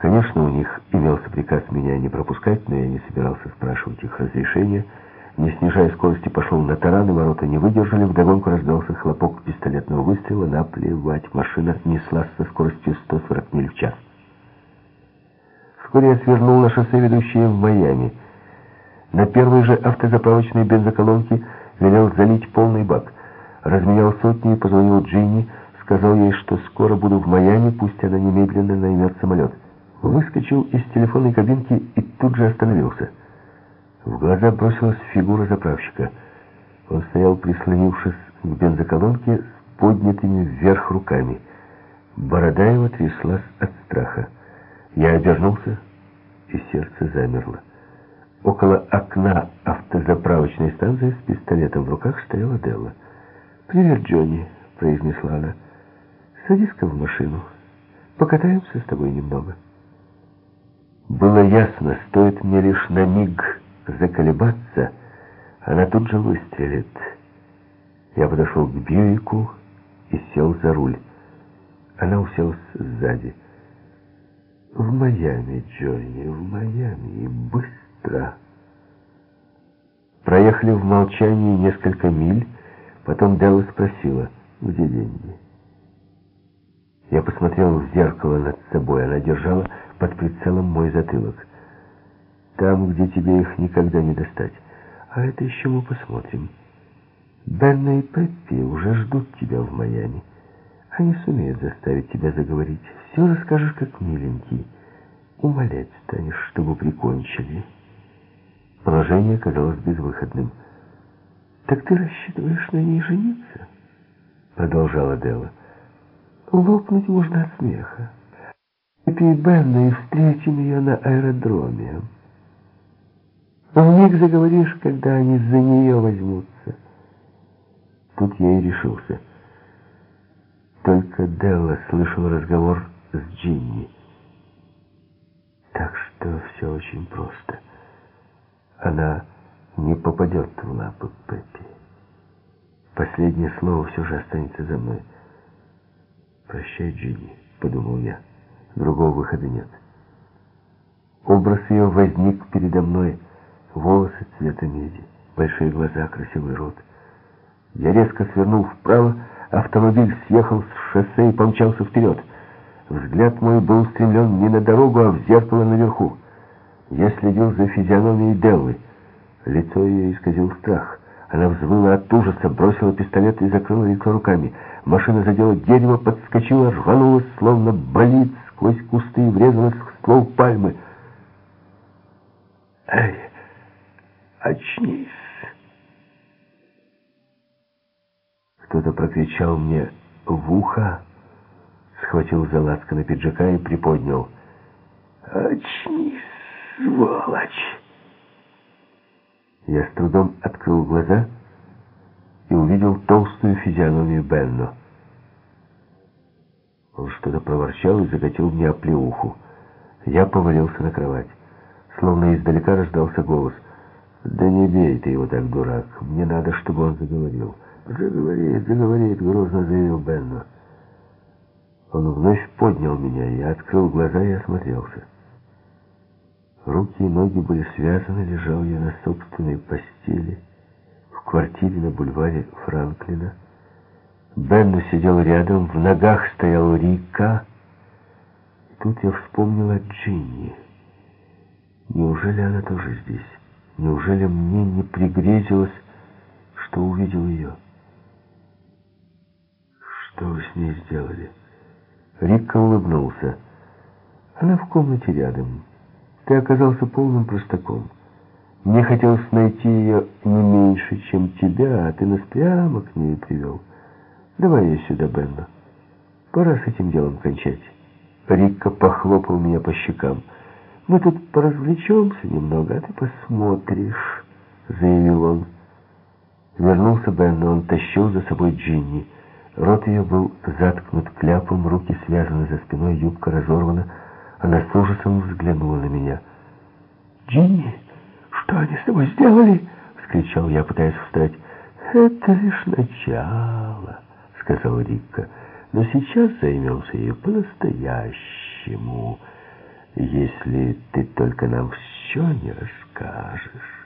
Конечно, у них имелся приказ меня не пропускать, но я не собирался спрашивать их разрешения. Не снижая скорости, пошел на таран, и ворота не выдержали. Вдогонку раздался хлопок пистолетного выстрела. Наплевать, машина неслась со скоростью 140 миль в час. Вскоре я свернул на шоссе, ведущее в Майами. На первой же автозаправочной бензоколонке велел залить полный бак. Разменял сотни и позвонил Джинни, сказал ей, что скоро буду в Майами, пусть она немедленно наймет самолет. Выскочил из телефонной кабинки и тут же остановился. В глаза бросилась фигура заправщика. Он стоял, прислонившись к бензоколонке с поднятыми вверх руками. Борода его тряслась от страха. Я обернулся, и сердце замерло. Около окна автозаправочной станции с пистолетом в руках стояла Делла. «Привет, Джонни», — произнесла она. «Садись-ка в машину. Покатаемся с тобой немного». Было ясно, стоит мне лишь на миг заколебаться, она тут же выстрелит. Я подошел к Бьюику и сел за руль. Она уселась сзади. В Майами, Джонни, в Майами, и быстро. Проехали в молчании несколько миль, потом Делла спросила, где деньги. Я посмотрел в зеркало над собой, она держала под прицелом мой затылок. Там, где тебе их никогда не достать. А это еще мы посмотрим. Бенна и Пеппи уже ждут тебя в Майами. Они сумеют заставить тебя заговорить. Все расскажешь, как миленький. Умолять станешь, чтобы прикончили. Положение казалось безвыходным. «Так ты рассчитываешь на ней жениться?» Продолжала Дела. «Лопнуть можно от смеха. Пеппи и Бенна и встретим ее на аэродроме. Вмиг заговоришь, когда они за нее возьмутся. Тут я и решился. Только Делла слышал разговор с Джинни. Так что все очень просто. Она не попадет в лапы Пеппи. Последнее слово все же останется за мной. «Прощай, Джинни», — подумал я. Другого выхода нет. Образ ее возник передо мной. Волосы цвета меди, большие глаза, красивый рот. Я резко свернул вправо, автомобиль съехал с шоссе и помчался вперед. Взгляд мой был устремлен не на дорогу, а в зеркало наверху. Я следил за физиономией Деллы. Лицо ее исказил страх. Она взвыла от ужаса, бросила пистолет и закрыла лицо руками. Машина задела дерево, подскочила, рванулась, словно болид, сквозь кусты и врезалась в ствол пальмы. «Эй, очнись!» Кто-то прокричал мне в ухо, схватил за лацканы пиджака и приподнял. «Очнись, сволочь!» Я с трудом открыл глаза и увидел толстую физиономию Бенно. Он что-то проворчал и закатил мне оплеуху. Я повалился на кровать. Словно издалека раздался голос. «Да не бей ты его так, дурак. Мне надо, чтобы он заговорил». «Заговорит, заговорит», — грозно заявил Бенно. Он вновь поднял меня. Я открыл глаза и осмотрелся. Руки и ноги были связаны, лежал я на собственной постели в квартире на бульваре Франклина. Бенну сидел рядом, в ногах стоял Рика. И тут я вспомнила Джинни. Неужели она тоже здесь? Неужели мне не пригрезилось, что увидел ее? Что вы с ней сделали? Рика улыбнулся. Она в комнате рядом. Ты оказался полным простаком. Мне хотелось найти ее не меньше, чем тебя, а ты нас прямо к ней привел. Давай ее сюда, Бенна. Пора с этим делом кончать. Рикка похлопал меня по щекам. Мы тут поразвлечемся немного, а ты посмотришь, заявил он. Вернулся Бенна, он тащил за собой Джинни. Рот ее был заткнут кляпом, руки связаны за спиной, юбка разорвана. Она с ужасом взглянула на. «Джинни, что они с тобой сделали?» — вскричал я, пытаясь встать. «Это лишь начало» сказал Рикка. «Но сейчас займемся ее по-настоящему. если ты только нам все не расскажешь».